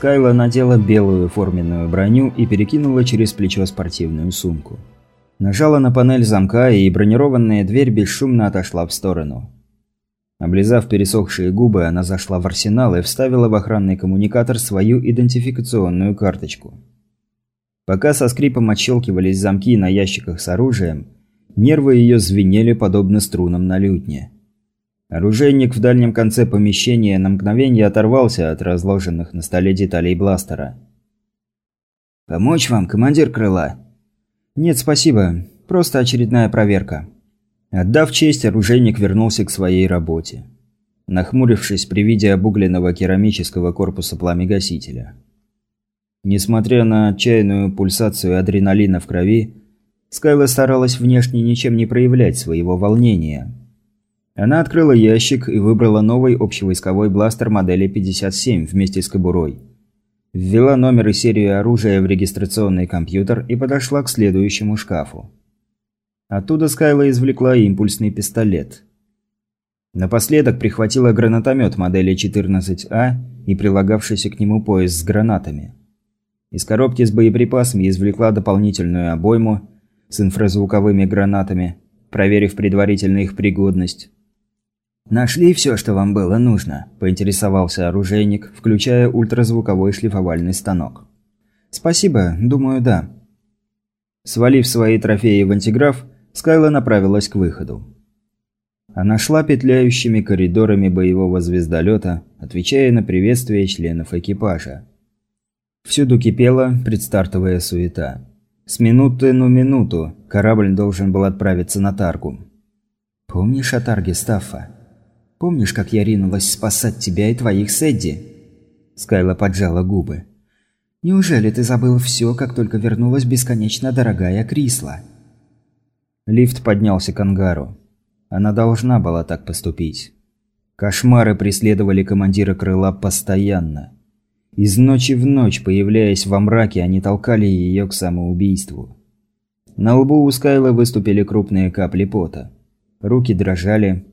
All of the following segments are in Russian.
Скайла надела белую форменную броню и перекинула через плечо спортивную сумку. Нажала на панель замка, и бронированная дверь бесшумно отошла в сторону. Облизав пересохшие губы, она зашла в арсенал и вставила в охранный коммуникатор свою идентификационную карточку. Пока со скрипом отщелкивались замки на ящиках с оружием, нервы ее звенели подобно струнам на лютне. Оружейник в дальнем конце помещения на мгновение оторвался от разложенных на столе деталей бластера. «Помочь вам, командир крыла?» «Нет, спасибо. Просто очередная проверка». Отдав честь, оружейник вернулся к своей работе. Нахмурившись при виде обугленного керамического корпуса пламегасителя. Несмотря на отчаянную пульсацию адреналина в крови, Скайла старалась внешне ничем не проявлять своего волнения – она открыла ящик и выбрала новый общевойсковой бластер модели 57 вместе с кобурой. Ввела номер и серию оружия в регистрационный компьютер и подошла к следующему шкафу. Оттуда Скайла извлекла импульсный пистолет. Напоследок прихватила гранатомет модели 14А и прилагавшийся к нему пояс с гранатами. Из коробки с боеприпасами извлекла дополнительную обойму с инфразвуковыми гранатами, проверив предварительно их пригодность. «Нашли все, что вам было нужно?» – поинтересовался оружейник, включая ультразвуковой шлифовальный станок. «Спасибо, думаю, да». Свалив свои трофеи в антиграф, Скайла направилась к выходу. Она шла петляющими коридорами боевого звездолета, отвечая на приветствия членов экипажа. Всюду кипела предстартовая суета. С минуты на минуту корабль должен был отправиться на Таргу. «Помнишь о Тарге, Стаффа?» Помнишь, как я ринулась спасать тебя и твоих Сэдди?» Скайла поджала губы. «Неужели ты забыл все, как только вернулась бесконечно дорогая Крисла?» Лифт поднялся к ангару. Она должна была так поступить. Кошмары преследовали командира крыла постоянно. Из ночи в ночь, появляясь во мраке, они толкали ее к самоубийству. На лбу у Скайла выступили крупные капли пота. Руки дрожали,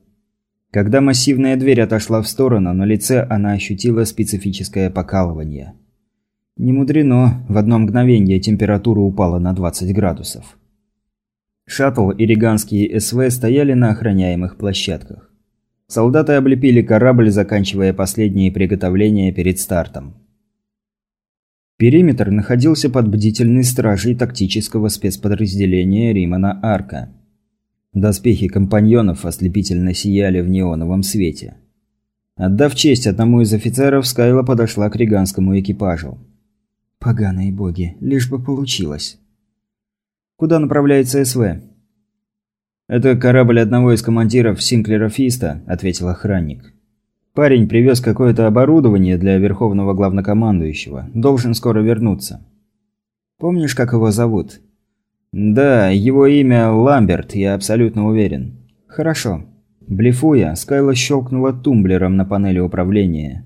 когда массивная дверь отошла в сторону, на лице она ощутила специфическое покалывание. Не мудрено, в одно мгновение температура упала на 20 градусов. Шаттл и риганские СВ стояли на охраняемых площадках. Солдаты облепили корабль, заканчивая последние приготовления перед стартом. Периметр находился под бдительной стражей тактического спецподразделения Римана Арка – Доспехи компаньонов ослепительно сияли в неоновом свете. Отдав честь одному из офицеров, Скайла подошла к риганскому экипажу. «Поганые боги, лишь бы получилось». «Куда направляется СВ?» «Это корабль одного из командиров Синклера Фиста», – ответил охранник. «Парень привез какое-то оборудование для Верховного Главнокомандующего. Должен скоро вернуться». «Помнишь, как его зовут?» «Да, его имя Ламберт, я абсолютно уверен». «Хорошо». Блефуя, Скайла щелкнула тумблером на панели управления.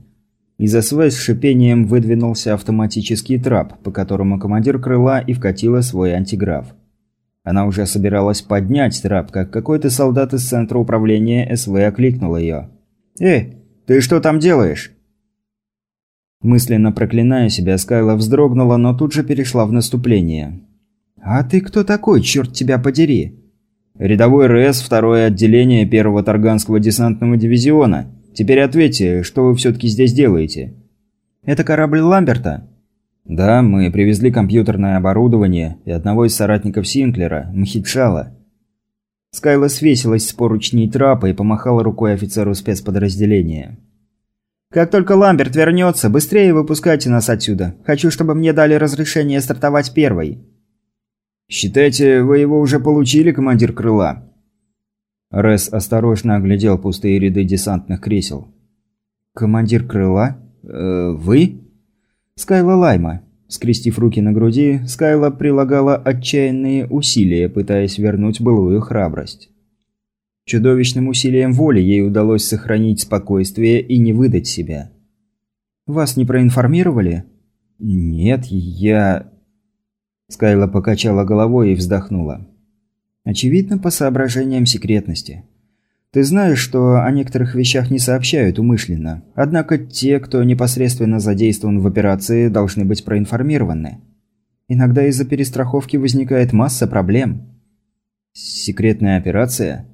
Из СВ с шипением выдвинулся автоматический трап, по которому командир крыла и вкатила свой антиграф. Она уже собиралась поднять трап, как какой-то солдат из центра управления СВ окликнул ее. «Эй, ты что там делаешь?» Мысленно проклиная себя, Скайла вздрогнула, но тут же перешла в наступление. «А ты кто такой, черт тебя подери?» «Рядовой РС, второе отделение первого Тарганского десантного дивизиона. Теперь ответьте, что вы все-таки здесь делаете?» «Это корабль Ламберта?» «Да, мы привезли компьютерное оборудование и одного из соратников Синклера, Мхитшала». Скайла свесилась с поручней трапа и помахала рукой офицеру спецподразделения. «Как только Ламберт вернется, быстрее выпускайте нас отсюда. Хочу, чтобы мне дали разрешение стартовать первой». «Считайте, вы его уже получили, командир крыла?» Рес осторожно оглядел пустые ряды десантных кресел. «Командир крыла? Э, вы?» «Скайла Лайма». Скрестив руки на груди, Скайла прилагала отчаянные усилия, пытаясь вернуть былую храбрость. Чудовищным усилием воли ей удалось сохранить спокойствие и не выдать себя. «Вас не проинформировали?» «Нет, я...» Скайла покачала головой и вздохнула. Очевидно, по соображениям секретности. Ты знаешь, что о некоторых вещах не сообщают умышленно. Однако те, кто непосредственно задействован в операции, должны быть проинформированы. Иногда из-за перестраховки возникает масса проблем. Секретная операция?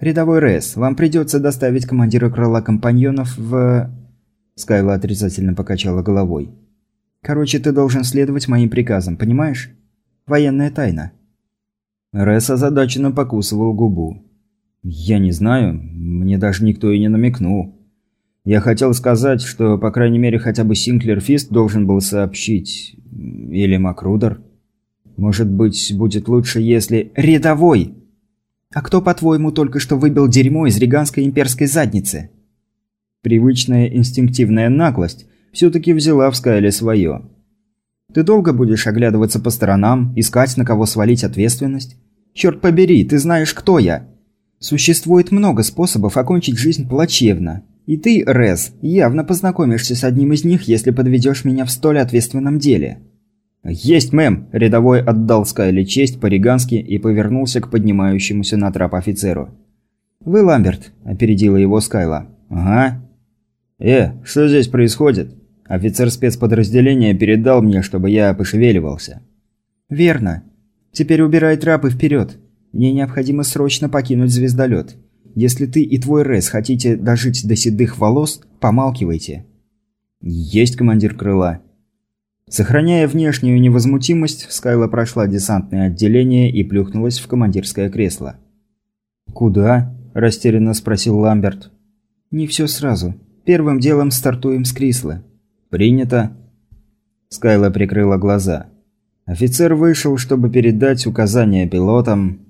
Рядовой РС, вам придется доставить командира крыла компаньонов в... Скайла отрицательно покачала головой. Короче, ты должен следовать моим приказам, понимаешь? Военная тайна. Рэс озадаченно покусывал губу. «Я не знаю. Мне даже никто и не намекнул. Я хотел сказать, что, по крайней мере, хотя бы Синклер Фист должен был сообщить. Или Макрудер. Может быть, будет лучше, если... Рядовой! А кто, по-твоему, только что выбил дерьмо из риганской имперской задницы?» Привычная инстинктивная наглость все-таки взяла в Скайле свое. «Ты долго будешь оглядываться по сторонам, искать, на кого свалить ответственность? Черт побери, ты знаешь, кто я!» Существует много способов окончить жизнь плачевно. И ты, Рез, явно познакомишься с одним из них, если подведешь меня в столь ответственном деле. «Есть, мэм!» – рядовой отдал Скайли честь по-ригански и повернулся к поднимающемуся на трап офицеру. «Вы Ламберт», – опередила его Скайла. «Ага». «Э, что здесь происходит?» Офицер спецподразделения передал мне, чтобы я пошевеливался. «Верно. Теперь убирай трапы вперед. Мне необходимо срочно покинуть звездолет. Если ты и твой Рес хотите дожить до седых волос, помалкивайте». «Есть командир крыла». Сохраняя внешнюю невозмутимость, Скайла прошла десантное отделение и плюхнулась в командирское кресло. «Куда?» – растерянно спросил Ламберт. «Не все сразу. Первым делом стартуем с Крисла». «Принято». Скайла прикрыла глаза. Офицер вышел, чтобы передать указания пилотам,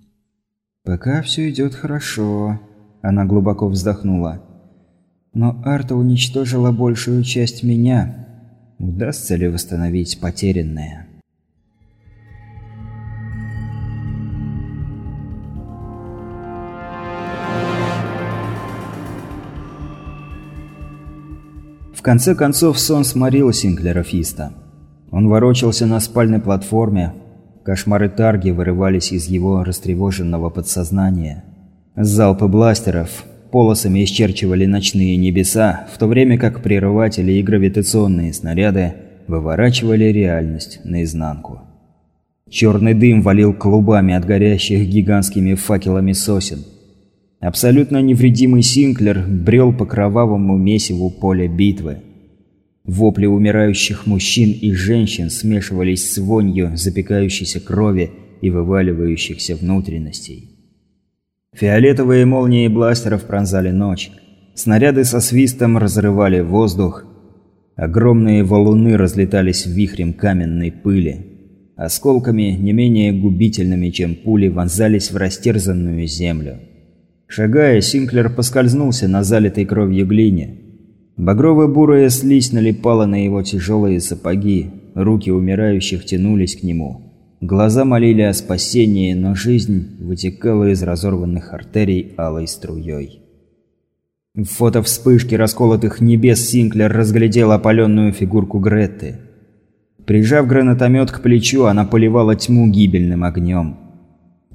«Пока все идет хорошо», – она глубоко вздохнула. «Но Арта уничтожила большую часть меня. Удастся ли восстановить потерянное?» В конце концов сон сморил Синклера Фиста. Он ворочался на спальной платформе, Кошмары Тарги вырывались из его растревоженного подсознания. Залпы бластеров полосами исчерчивали ночные небеса, в то время как прерыватели и гравитационные снаряды выворачивали реальность наизнанку. Черный дым валил клубами от горящих гигантскими факелами сосен. Абсолютно невредимый Синклер брел по кровавому месиву поля битвы. Вопли умирающих мужчин и женщин смешивались с вонью запекающейся крови и вываливающихся внутренностей. Фиолетовые молнии бластеров пронзали ночь. Снаряды со свистом разрывали воздух. Огромные валуны разлетались вихрем каменной пыли. Осколками, не менее губительными, чем пули, вонзались в растерзанную землю. Шагая, Синклер поскользнулся на залитой кровью глине. Багрово-бурая слизь налипала на его тяжелые сапоги, руки умирающих тянулись к нему. Глаза молили о спасении, но жизнь вытекала из разорванных артерий алой струей. В фото вспышки расколотых небес Синклер разглядел опаленную фигурку Гретты. Прижав гранатомет к плечу, она поливала тьму гибельным огнем.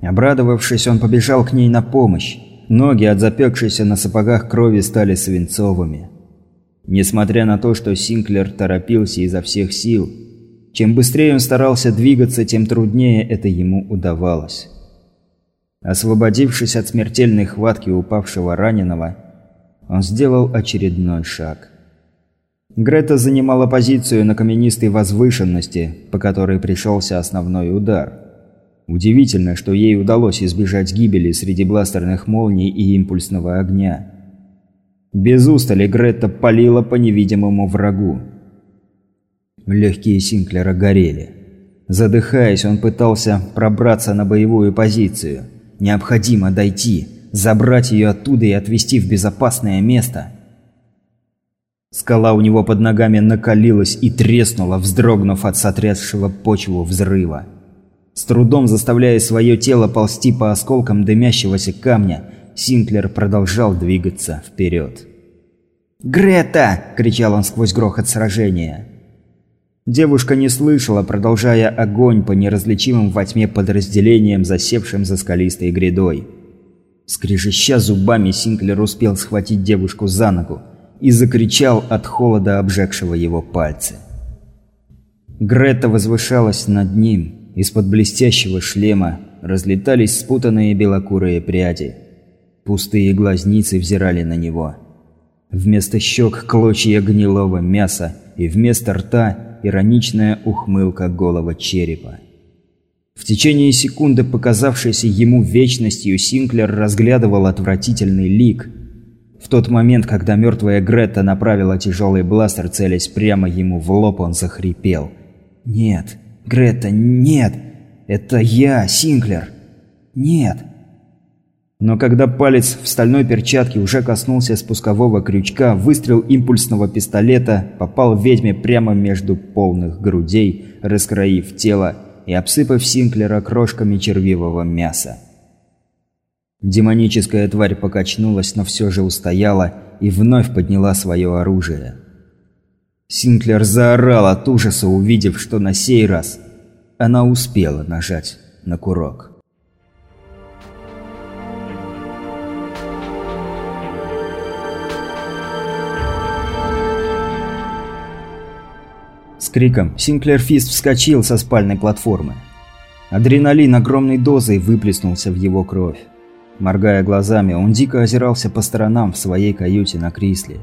Обрадовавшись, он побежал к ней на помощь. Ноги от запекшейся на сапогах крови стали свинцовыми. Несмотря на то, что Синклер торопился изо всех сил, чем быстрее он старался двигаться, тем труднее это ему удавалось. Освободившись от смертельной хватки упавшего раненого, он сделал очередной шаг. Грета занимала позицию на каменистой возвышенности, по которой пришелся основной удар. Удивительно, что ей удалось избежать гибели среди бластерных молний и импульсного огня. Без устали Гретта палила по невидимому врагу. Легкие Синклера горели. Задыхаясь, он пытался пробраться на боевую позицию. Необходимо дойти, забрать ее оттуда и отвезти в безопасное место. Скала у него под ногами накалилась и треснула, вздрогнув от сотрясшего почву взрыва. С трудом заставляя свое тело ползти по осколкам дымящегося камня, Синклер продолжал двигаться вперед. «Грета!» – кричал он сквозь грохот сражения. Девушка не слышала, продолжая огонь по неразличимым во тьме подразделениям, засевшим за скалистой грядой. Скрежеща зубами, Синклер успел схватить девушку за ногу и закричал от холода обжегшего его пальцы. Грета возвышалась над ним. Из-под блестящего шлема разлетались спутанные белокурые пряди. Пустые глазницы взирали на него. Вместо щек клочья гнилого мяса и вместо рта ироничная ухмылка голого черепа. В течение секунды, показавшейся ему вечностью, Синклер разглядывал отвратительный лик. В тот момент, когда мертвая Гретта направила тяжелый бластер, целясь прямо ему в лоб, он захрипел. «Нет, Гретта, нет! Это я, Синклер! Нет!» Но когда палец в стальной перчатке уже коснулся спускового крючка, выстрел импульсного пистолета попал ведьме прямо между полных грудей, раскроив тело и обсыпав Синклера крошками червивого мяса. Демоническая тварь покачнулась, но все же устояла и вновь подняла свое оружие. Синклер заорал от ужаса, увидев, что на сей раз она успела нажать на курок. С криком Синклер Фист вскочил со спальной платформы. Адреналин огромной дозой выплеснулся в его кровь. Моргая глазами, он дико озирался по сторонам в своей каюте на Крисле.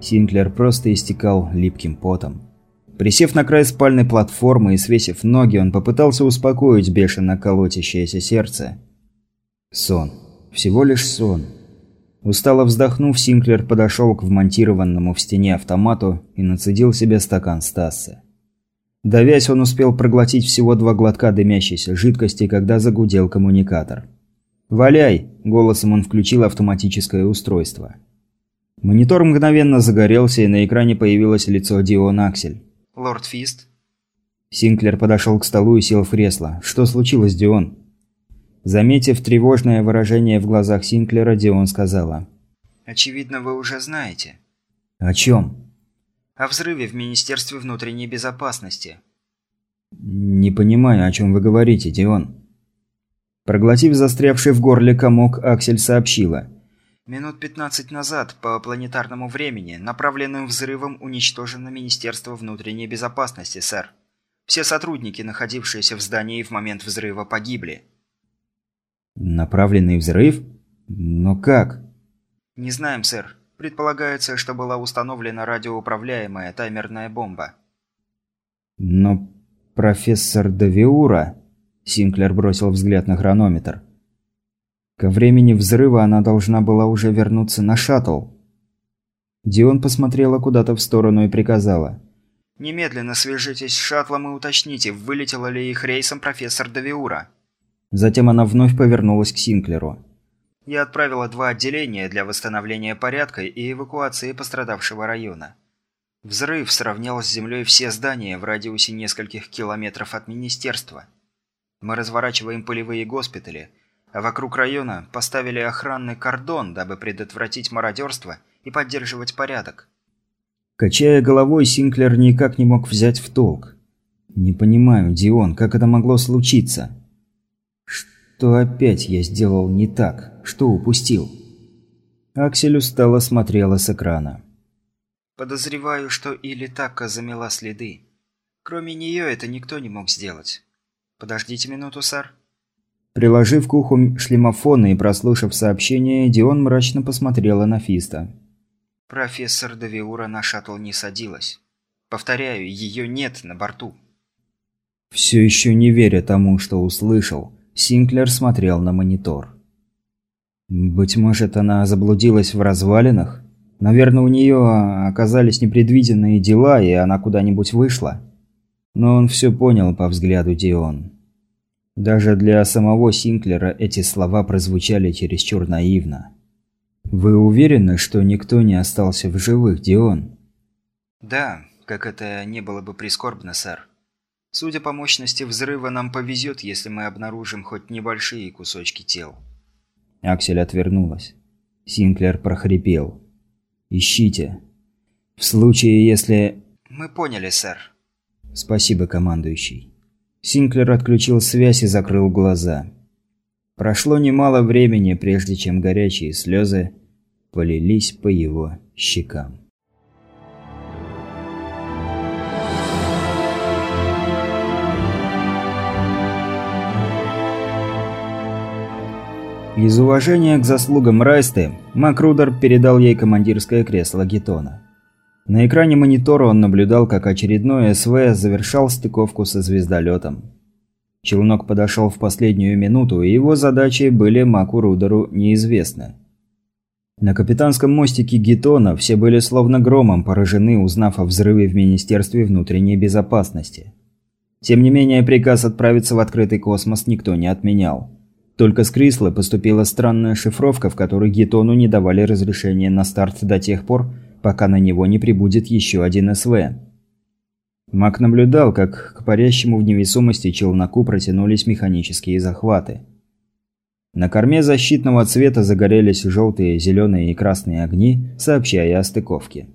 Синклер просто истекал липким потом. Присев на край спальной платформы и свесив ноги, он попытался успокоить бешено колотящееся сердце. Сон. Всего лишь сон. Устало вздохнув, Синклер подошел к вмонтированному в стене автомату и нацедил себе стакан Стасса. Давясь, он успел проглотить всего два глотка дымящейся жидкости, когда загудел коммуникатор. «Валяй!» – голосом он включил автоматическое устройство. Монитор мгновенно загорелся, и на экране появилось лицо Дион Аксель. «Лорд Фист?» Синклер подошел к столу и сел в кресло. «Что случилось, Дион?» Заметив тревожное выражение в глазах Синклера, Дион сказала. «Очевидно, вы уже знаете». «О чем?» «О взрыве в Министерстве внутренней безопасности». «Не понимаю, о чем вы говорите, Дион». Проглотив застрявший в горле комок, Аксель сообщила. «Минут 15 назад, по планетарному времени, направленным взрывом уничтожено Министерство внутренней безопасности, сэр. Все сотрудники, находившиеся в здании в момент взрыва, погибли». Направленный взрыв? Но как? Не знаем, сэр. Предполагается, что была установлена радиоуправляемая таймерная бомба. Но профессор Давиура... Синклер бросил взгляд на хронометр. Ко времени взрыва она должна была уже вернуться на шаттл. Дион посмотрела куда-то в сторону и приказала. «Немедленно свяжитесь с шаттлом и уточните, вылетела ли их рейсом профессор Давиура». Затем она вновь повернулась к Синклеру. «Я отправила два отделения для восстановления порядка и эвакуации пострадавшего района. Взрыв сравнял с землей все здания в радиусе нескольких километров от министерства. Мы разворачиваем полевые госпитали, вокруг района поставили охранный кордон, дабы предотвратить мародерство и поддерживать порядок». Качая головой, Синклер никак не мог взять в толк. «Не понимаю, Дион, как это могло случиться?» Что опять я сделал не так? Что упустил? Аксель устало смотрела с экрана. Подозреваю, что или Такка замела следы. Кроме нее это никто не мог сделать. Подождите минуту, сэр. Приложив к уху шлемофон и прослушав сообщение, Дион мрачно посмотрела на Фиста. Профессор Давиура на шаттл не садилась. Повторяю, ее нет на борту. Все еще не веря тому, что услышал, Синклер смотрел на монитор. Быть может, она заблудилась в развалинах? Наверное, у нее оказались непредвиденные дела, и она куда-нибудь вышла. Но он все понял по взгляду Дион. Даже для самого Синклера эти слова прозвучали чересчур наивно. «Вы уверены, что никто не остался в живых, Дион?» «Да, как это не было бы прискорбно, сэр. Судя по мощности взрыва, нам повезет, если мы обнаружим хоть небольшие кусочки тел. Аксель отвернулась. Синклер прохрипел. «Ищите. В случае, если...» «Мы поняли, сэр». «Спасибо, командующий». Синклер отключил связь и закрыл глаза. Прошло немало времени, прежде чем горячие слезы полились по его щекам. Из уважения к заслугам Райсты, Макрудер передал ей командирское кресло Гетона. На экране монитора он наблюдал, как очередной СВ завершал стыковку со звездолетом. Челнок подошел в последнюю минуту, и его задачи были Маку Рудеру неизвестны. На капитанском мостике Гетона все были словно громом поражены, узнав о взрыве в Министерстве внутренней безопасности. Тем не менее, приказ отправиться в открытый космос никто не отменял. Только с Крисла поступила странная шифровка, в которой Гетону не давали разрешения на старт до тех пор, пока на него не прибудет еще один СВ. Мак наблюдал, как к парящему в невесомости челноку протянулись механические захваты. На корме защитного цвета загорелись желтые, зеленые и красные огни, сообщая о стыковке.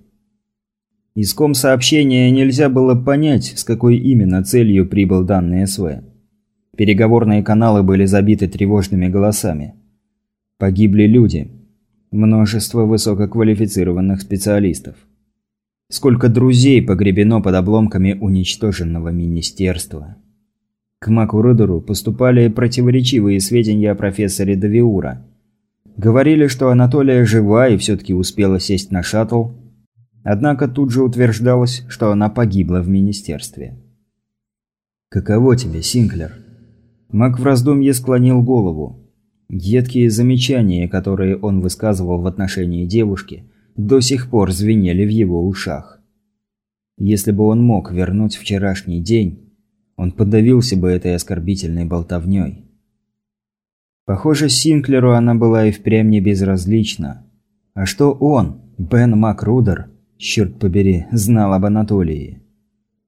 Из ком сообщения нельзя было понять, с какой именно целью прибыл данный СВ. Переговорные каналы были забиты тревожными голосами. Погибли люди. Множество высококвалифицированных специалистов. Сколько друзей погребено под обломками уничтоженного министерства. К Макурудеру поступали противоречивые сведения о профессоре Давиура. Говорили, что Анатолия жива и все-таки успела сесть на шаттл. Однако тут же утверждалось, что она погибла в министерстве. «Каково тебе, Синклер?» Мак в раздумье склонил голову. Едкие замечания, которые он высказывал в отношении девушки, до сих пор звенели в его ушах. Если бы он мог вернуть вчерашний день, он подавился бы этой оскорбительной болтовней. Похоже, Синклеру она была и впрямь не безразлична. А что он, Бен Макрудер, черт побери, знал об Анатолии?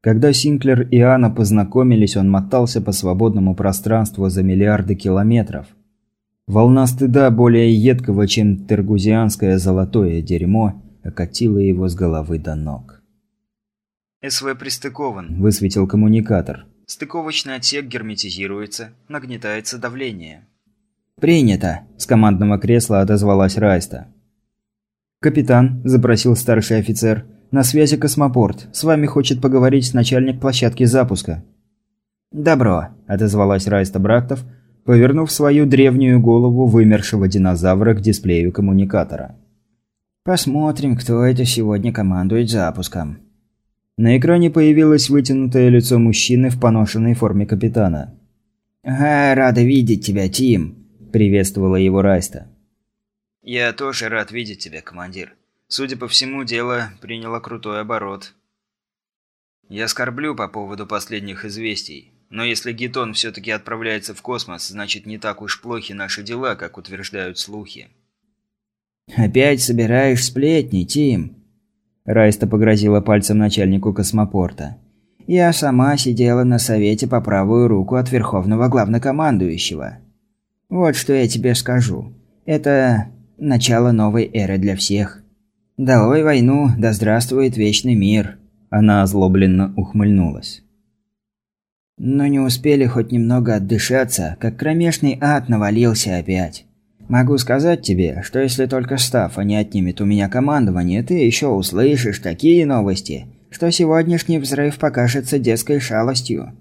Когда Синклер и Анна познакомились, он мотался по свободному пространству за миллиарды километров. Волна стыда более едкого, чем тергузианское золотое дерьмо, окатила его с головы до ног. «СВ пристыкован», – высветил коммуникатор. «Стыковочный отсек герметизируется, нагнетается давление». «Принято», – с командного кресла отозвалась Райста. «Капитан», – запросил старший офицер, «На связи космопорт. С вами хочет поговорить начальник площадки запуска». «Добро», – отозвалась Райста Брактов, повернув свою древнюю голову вымершего динозавра к дисплею коммуникатора. «Посмотрим, кто это сегодня командует запуском». На экране появилось вытянутое лицо мужчины в поношенной форме капитана. «Ага, рада видеть тебя, Тим», – приветствовала его Райста. «Я тоже рад видеть тебя, командир», Судя по всему, дело приняло крутой оборот. Я скорблю по поводу последних известий, но если Гетон все-таки отправляется в космос, значит не так уж плохи наши дела, как утверждают слухи. «Опять собираешь сплетни, Тим?» Райста погрозила пальцем начальнику космопорта. «Я сама сидела на совете по правую руку от Верховного Главнокомандующего. Вот что я тебе скажу. Это начало новой эры для всех. «Долой войну, да здравствует вечный мир!» Она озлобленно ухмыльнулась. Но не успели хоть немного отдышаться, как кромешный ад навалился опять. Могу сказать тебе, что если только Стаффа не отнимет у меня командование, ты еще услышишь такие новости, что сегодняшний взрыв покажется детской шалостью.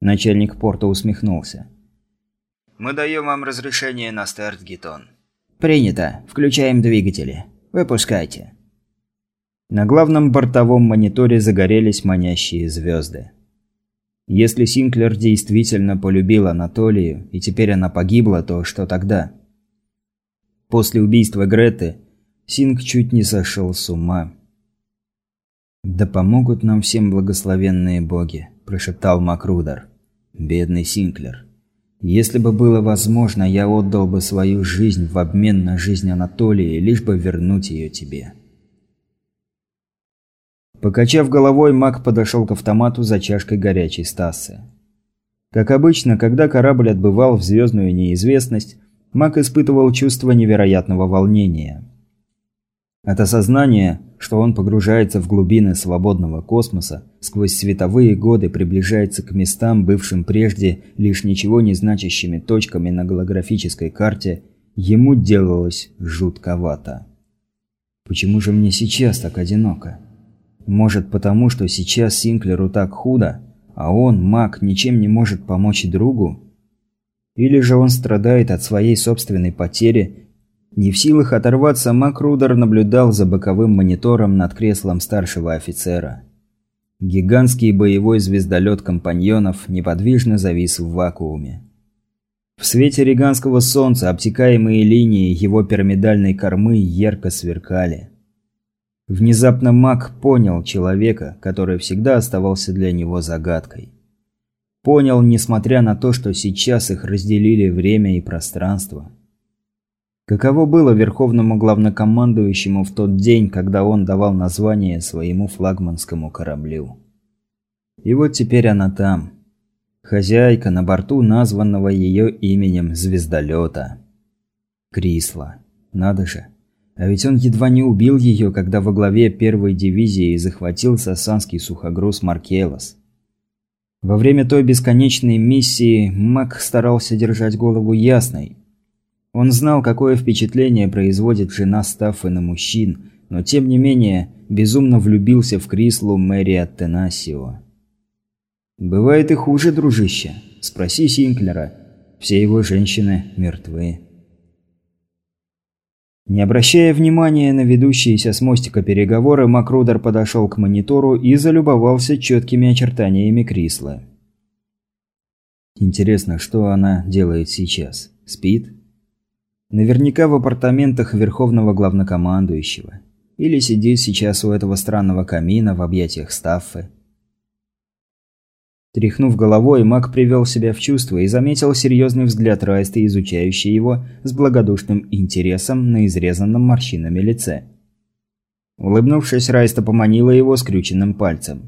Начальник порта усмехнулся. «Мы даем вам разрешение на старт, Гитон». «Принято. Включаем двигатели». Выпускайте». На главном бортовом мониторе загорелись манящие звезды. Если Синклер действительно полюбил Анатолию, и теперь она погибла, то что тогда? После убийства Греты Синк чуть не сошел с ума. «Да помогут нам всем благословенные боги», – прошептал Макрудер. «Бедный Синклер». Если бы было возможно, я отдал бы свою жизнь в обмен на жизнь Анатолии, лишь бы вернуть ее тебе. Покачав головой, маг подошел к автомату за чашкой горячей стасы. Как обычно, когда корабль отбывал в звездную неизвестность, маг испытывал чувство невероятного волнения. От осознания, что он погружается в глубины свободного космоса, сквозь световые годы приближается к местам, бывшим прежде лишь ничего не значащими точками на голографической карте, ему делалось жутковато. Почему же мне сейчас так одиноко? Может потому, что сейчас Синклеру так худо, а он, маг, ничем не может помочь другу? Или же он страдает от своей собственной потери не в силах оторваться, Макрудер наблюдал за боковым монитором над креслом старшего офицера. Гигантский боевой звездолет компаньонов неподвижно завис в вакууме. В свете риганского солнца обтекаемые линии его пирамидальной кормы ярко сверкали. Внезапно Мак понял человека, который всегда оставался для него загадкой. Понял, несмотря на то, что сейчас их разделили время и пространство. Каково было верховному главнокомандующему в тот день, когда он давал название своему флагманскому кораблю. И вот теперь она там. Хозяйка на борту названного ее именем звездолета. Крисла. Надо же. А ведь он едва не убил ее, когда во главе первой дивизии захватил сасанский сухогруз Маркелос. Во время той бесконечной миссии Мак старался держать голову ясной, он знал, какое впечатление производит жена Стаффы на мужчин, но тем не менее безумно влюбился в Крислу Мэри Аттенасио. «Бывает и хуже, дружище. Спроси Синклера. Все его женщины мертвы». Не обращая внимания на ведущиеся с мостика переговоры, Макрудер подошел к монитору и залюбовался четкими очертаниями Крисла. Интересно, что она делает сейчас? Спит? Наверняка в апартаментах Верховного Главнокомандующего. Или сидит сейчас у этого странного камина в объятиях Стаффы. Тряхнув головой, маг привел себя в чувство и заметил серьезный взгляд Райста, изучающий его с благодушным интересом на изрезанном морщинами лице. Улыбнувшись, Райста поманила его скрюченным пальцем.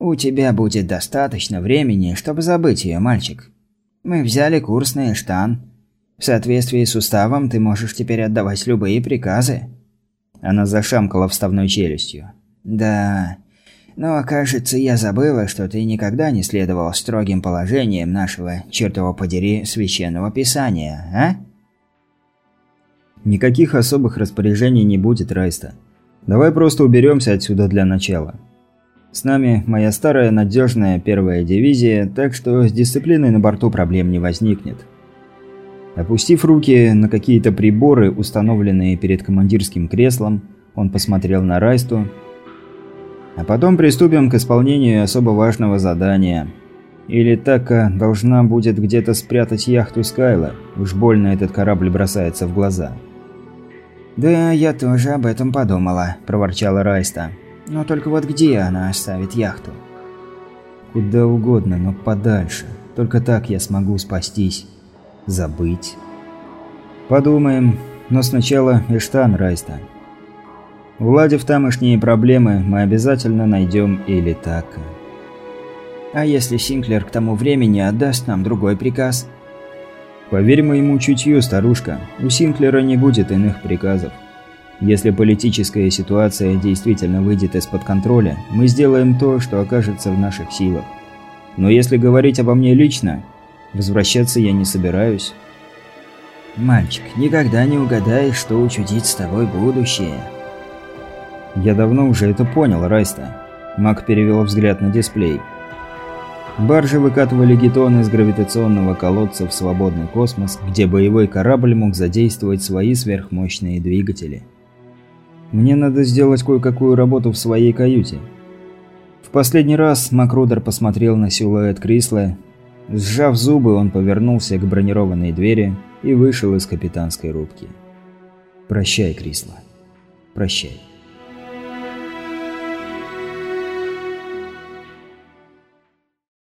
«У тебя будет достаточно времени, чтобы забыть ее, мальчик. Мы взяли курс на Эштан, в соответствии с уставом ты можешь теперь отдавать любые приказы». Она зашамкала вставной челюстью. «Да, но, кажется, я забыла, что ты никогда не следовал строгим положениям нашего, чертово подери, священного писания, а?» «Никаких особых распоряжений не будет, Райста. Давай просто уберемся отсюда для начала. С нами моя старая надежная первая дивизия, так что с дисциплиной на борту проблем не возникнет». Опустив руки на какие-то приборы, установленные перед командирским креслом, он посмотрел на Райсту. А потом приступим к исполнению особо важного задания. Или Така должна будет где-то спрятать яхту Скайла. Уж больно этот корабль бросается в глаза. «Да, я тоже об этом подумала», – проворчала Райста. «Но только вот где она оставит яхту?» «Куда угодно, но подальше. Только так я смогу спастись». Забыть? Подумаем, но сначала Эштан Райста. Уладив тамошние проблемы, мы обязательно найдем Элитака. А если Синклер к тому времени отдаст нам другой приказ? Поверь моему чутью, старушка, у Синклера не будет иных приказов. Если политическая ситуация действительно выйдет из-под контроля, мы сделаем то, что окажется в наших силах. Но если говорить обо мне лично, Возвращаться я не собираюсь. Мальчик, никогда не угадаешь, что учудит с тобой будущее. Я давно уже это понял, Райста. Мак перевел взгляд на дисплей. Баржи выкатывали гетон из гравитационного колодца в свободный космос, где боевой корабль мог задействовать свои сверхмощные двигатели. Мне надо сделать кое-какую работу в своей каюте. В последний раз Макрудер посмотрел на силуэт Крисла Сжав зубы, он повернулся к бронированной двери и вышел из капитанской рубки. «Прощай, Крисла. Прощай».